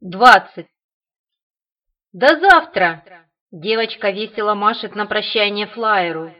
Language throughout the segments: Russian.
Двадцать. До завтра! Девочка весело машет на прощание флайеру,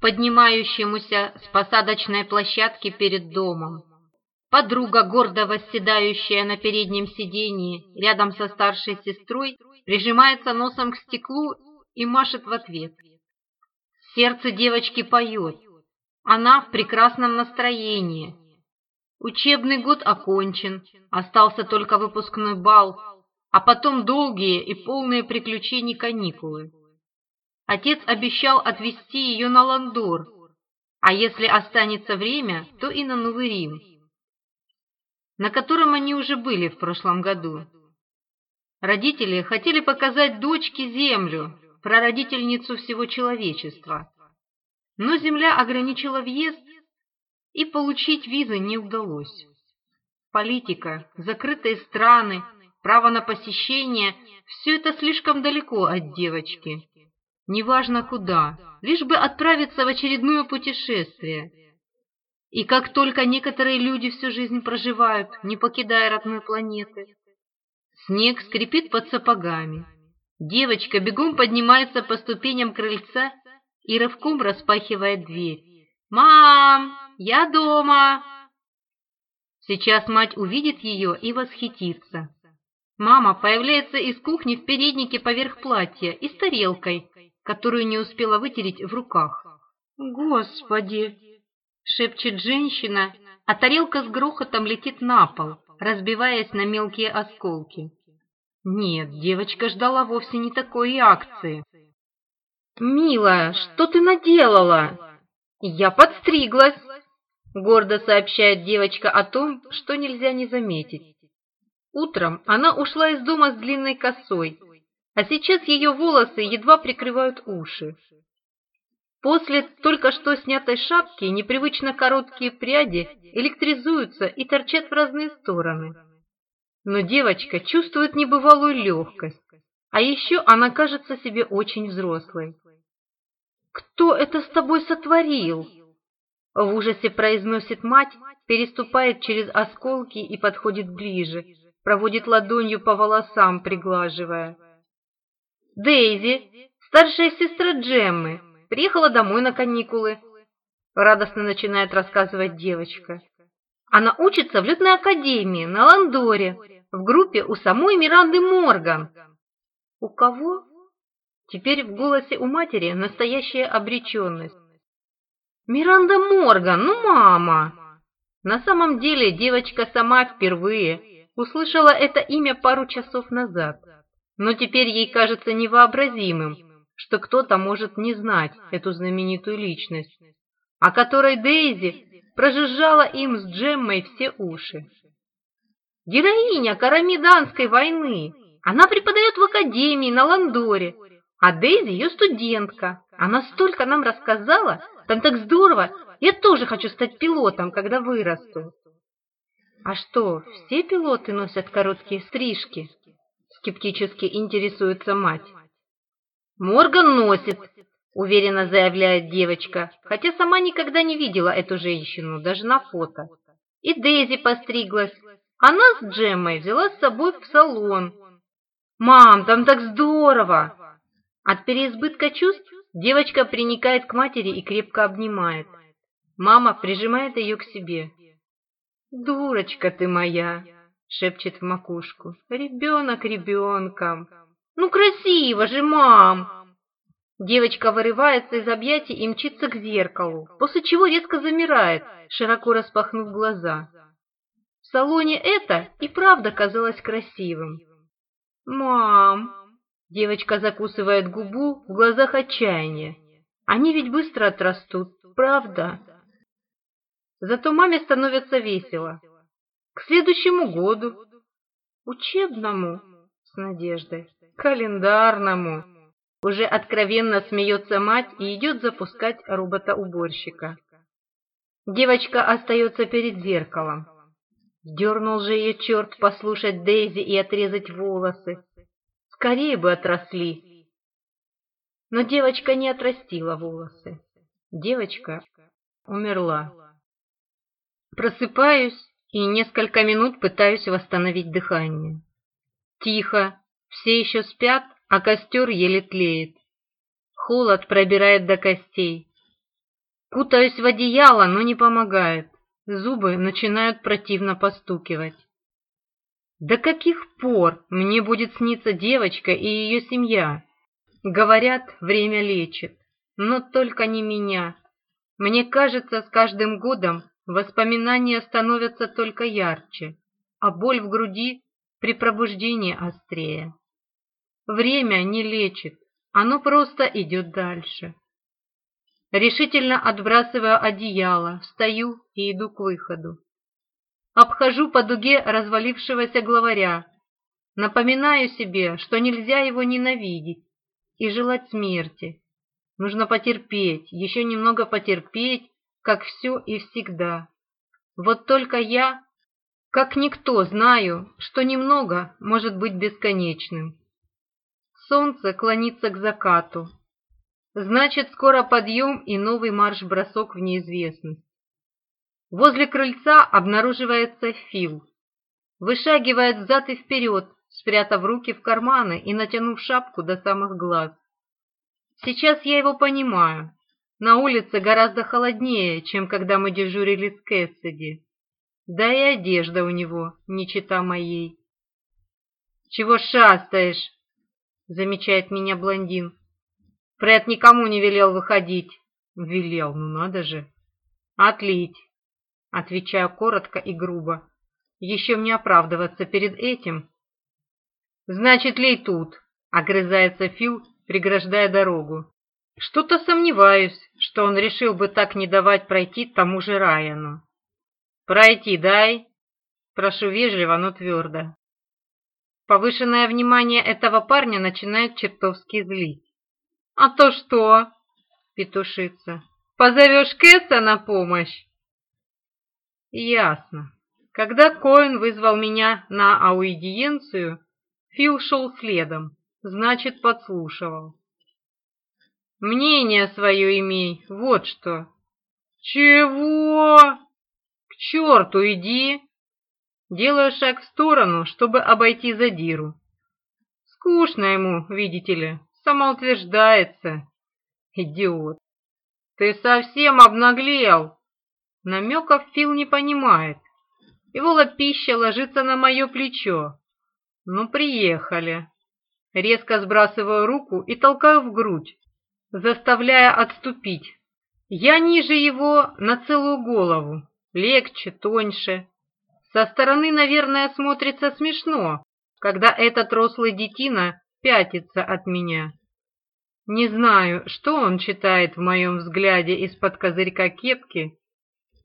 поднимающемуся с посадочной площадки перед домом. Подруга, гордо восседающая на переднем сидении рядом со старшей сестрой, прижимается носом к стеклу и машет в ответ. Сердце девочки поет. Она в прекрасном настроении, Учебный год окончен, остался только выпускной бал, а потом долгие и полные приключений каникулы. Отец обещал отвезти ее на Ландор, а если останется время, то и на Новый Рим, на котором они уже были в прошлом году. Родители хотели показать дочке землю, прародительницу всего человечества. Но земля ограничила въезд и получить визы не удалось. Политика, закрытые страны, право на посещение – все это слишком далеко от девочки. Неважно куда, лишь бы отправиться в очередное путешествие. И как только некоторые люди всю жизнь проживают, не покидая родной планеты. Снег скрипит под сапогами. Девочка бегом поднимается по ступеням крыльца и рывком распахивает дверь. «Мам!» Я дома!» Сейчас мать увидит ее и восхитится. Мама появляется из кухни в переднике поверх платья и с тарелкой, которую не успела вытереть в руках. «Господи!» — шепчет женщина, а тарелка с грохотом летит на пол, разбиваясь на мелкие осколки. Нет, девочка ждала вовсе не такой реакции. Милая, что ты наделала?» «Я подстриглась!» Гордо сообщает девочка о том, что нельзя не заметить. Утром она ушла из дома с длинной косой, а сейчас ее волосы едва прикрывают уши. После только что снятой шапки непривычно короткие пряди электризуются и торчат в разные стороны. Но девочка чувствует небывалую легкость, а еще она кажется себе очень взрослой. «Кто это с тобой сотворил?» В ужасе произносит мать, переступает через осколки и подходит ближе, проводит ладонью по волосам, приглаживая. «Дейзи, старшая сестра Джеммы, приехала домой на каникулы», — радостно начинает рассказывать девочка. «Она учится в летной академии на Ландоре, в группе у самой Миранды Морган». «У кого?» Теперь в голосе у матери настоящая обреченность. «Миранда Морган, ну мама!» На самом деле девочка сама впервые услышала это имя пару часов назад, но теперь ей кажется невообразимым, что кто-то может не знать эту знаменитую личность, о которой Дейзи прожужжала им с Джеммой все уши. «Героиня Карамиданской войны! Она преподает в академии на Ландоре, а Дейзи ее студентка. Она столько нам рассказала, там так здорово! Я тоже хочу стать пилотом, когда вырасту!» «А что, все пилоты носят короткие стрижки?» Скептически интересуется мать. «Морган носит», — уверенно заявляет девочка, хотя сама никогда не видела эту женщину, даже на фото. И Дейзи постриглась. Она с Джеммой взяла с собой в салон. «Мам, там так здорово!» От переизбытка чувств Девочка приникает к матери и крепко обнимает. Мама прижимает ее к себе. «Дурочка ты моя!» — шепчет в макушку. «Ребенок ребенком!» «Ну красиво же, мам!» Девочка вырывается из объятий и мчится к зеркалу, после чего резко замирает, широко распахнув глаза. В салоне это и правда казалось красивым. «Мам!» Девочка закусывает губу в глазах отчаяния. Они ведь быстро отрастут, правда? Зато маме становится весело. К следующему году. Учебному, с надеждой. Календарному. Уже откровенно смеется мать и идет запускать робота-уборщика. Девочка остается перед зеркалом. Дернул же ее черт послушать Дейзи и отрезать волосы скорее бы отросли. Но девочка не отрастила волосы. Девочка умерла. Просыпаюсь и несколько минут пытаюсь восстановить дыхание. Тихо, все еще спят, а костер еле тлеет. Холод пробирает до костей. Кутаюсь в одеяло, но не помогает. Зубы начинают противно постукивать. До каких пор мне будет сниться девочка и ее семья? Говорят, время лечит, но только не меня. Мне кажется, с каждым годом воспоминания становятся только ярче, а боль в груди при пробуждении острее. Время не лечит, оно просто идет дальше. Решительно отбрасываю одеяло, встаю и иду к выходу. Обхожу по дуге развалившегося главаря. Напоминаю себе, что нельзя его ненавидеть и желать смерти. Нужно потерпеть, еще немного потерпеть, как все и всегда. Вот только я, как никто, знаю, что немного может быть бесконечным. Солнце клонится к закату. Значит, скоро подъем и новый марш-бросок в неизвестность. Возле крыльца обнаруживается Фил. Вышагивает взад и вперед, спрятав руки в карманы и натянув шапку до самых глаз. Сейчас я его понимаю. На улице гораздо холоднее, чем когда мы дежурили с Кэссиди. Да и одежда у него не чита моей. «Чего шастаешь?» — замечает меня блондин. Пред никому не велел выходить. Велел, ну надо же. Отлить. Отвечаю коротко и грубо. Еще мне оправдываться перед этим. «Значит, лей тут», — огрызается Фил, преграждая дорогу. Что-то сомневаюсь, что он решил бы так не давать пройти тому же Райану. «Пройти дай», — прошу вежливо, но твердо. Повышенное внимание этого парня начинает чертовски злить. «А то что?» — петушится. «Позовешь Кэса на помощь?» Ясно. Когда Коэн вызвал меня на ауэдиенцию, Фил шел следом, значит, подслушивал. Мнение свое имей, вот что. Чего? К черту иди! Делаю шаг в сторону, чтобы обойти задиру. Скучно ему, видите ли, самоутверждается. Идиот. Ты совсем обнаглел, Намеков Фил не понимает. Его лопища ложится на мое плечо. Ну, приехали. Резко сбрасываю руку и толкаю в грудь, заставляя отступить. Я ниже его на целую голову, легче, тоньше. Со стороны, наверное, смотрится смешно, когда этот рослый детина пятится от меня. Не знаю, что он читает в моем взгляде из-под козырька кепки,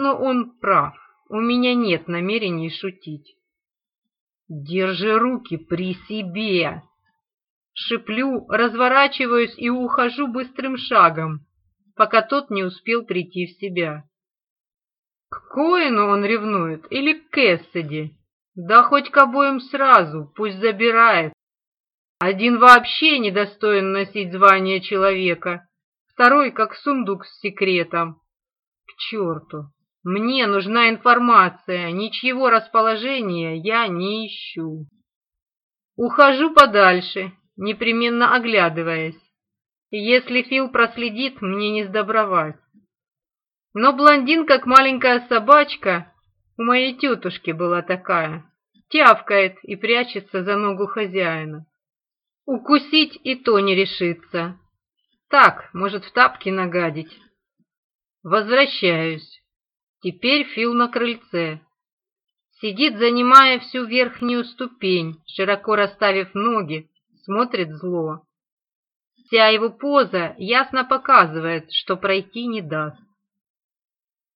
но он прав. У меня нет намерений шутить. Держи руки при себе. Шиплю, разворачиваюсь и ухожу быстрым шагом, пока тот не успел прийти в себя. К Коину он ревнует или к Кэссиди? Да хоть к обоим сразу, пусть забирает. Один вообще недостоин носить звание человека, второй как сундук с секретом. К черту! Мне нужна информация, ничьего расположения я не ищу. Ухожу подальше, непременно оглядываясь. Если Фил проследит, мне не сдобровать. Но блондин, как маленькая собачка, у моей тетушки была такая, тявкает и прячется за ногу хозяина. Укусить и то не решится. Так, может, в тапки нагадить. Возвращаюсь. Теперь Фил на крыльце. Сидит, занимая всю верхнюю ступень, широко расставив ноги, смотрит зло. Вся его поза ясно показывает, что пройти не даст.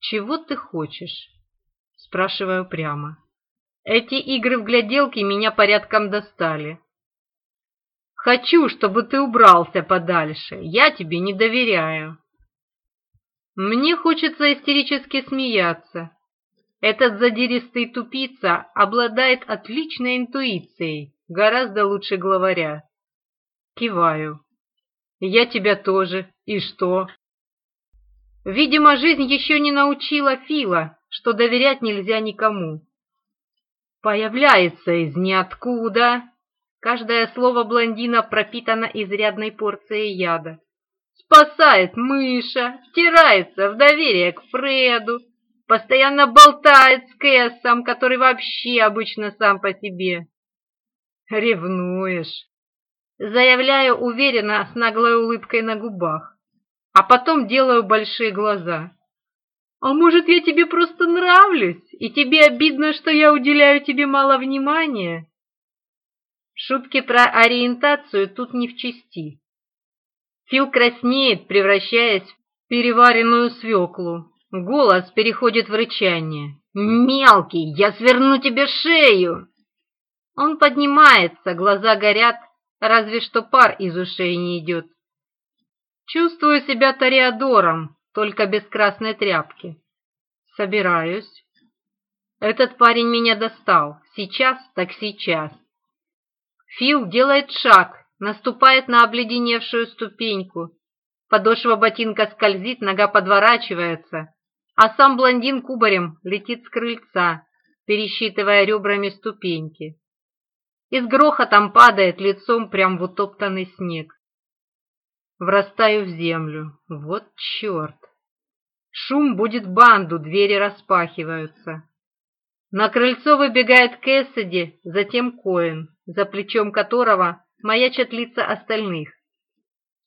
«Чего ты хочешь?» – спрашиваю прямо. «Эти игры в гляделки меня порядком достали. Хочу, чтобы ты убрался подальше, я тебе не доверяю». Мне хочется истерически смеяться. Этот задиристый тупица обладает отличной интуицией, гораздо лучше главаря. Киваю. Я тебя тоже. И что? Видимо, жизнь еще не научила Фила, что доверять нельзя никому. Появляется из ниоткуда. Каждое слово блондина пропитано изрядной порцией яда спасает мыша, втирается в доверие к Фреду, постоянно болтает с Кэссом, который вообще обычно сам по себе. Ревнуешь, заявляю уверенно с наглой улыбкой на губах, а потом делаю большие глаза. А может, я тебе просто нравлюсь, и тебе обидно, что я уделяю тебе мало внимания? Шутки про ориентацию тут не в чести. Фил краснеет, превращаясь в переваренную свеклу. Голос переходит в рычание. «Мелкий, я сверну тебе шею!» Он поднимается, глаза горят, разве что пар из ушей не идет. Чувствую себя Тореадором, только без красной тряпки. Собираюсь. Этот парень меня достал. Сейчас так сейчас. Фил делает шаг, наступает на обледеневшую ступеньку. Подошва ботинка скользит, нога подворачивается, а сам блондин кубарем летит с крыльца, пересчитывая ребрами ступеньки. И с грохотом падает лицом прям в утоптанный снег. Врастаю в землю. Вот черт! Шум будет банду, двери распахиваются. На крыльцо выбегает Кэссиди, затем Коэн, за плечом которого маячат лица остальных.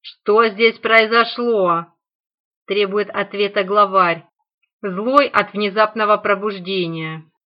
«Что здесь произошло?» – требует ответа главарь, злой от внезапного пробуждения.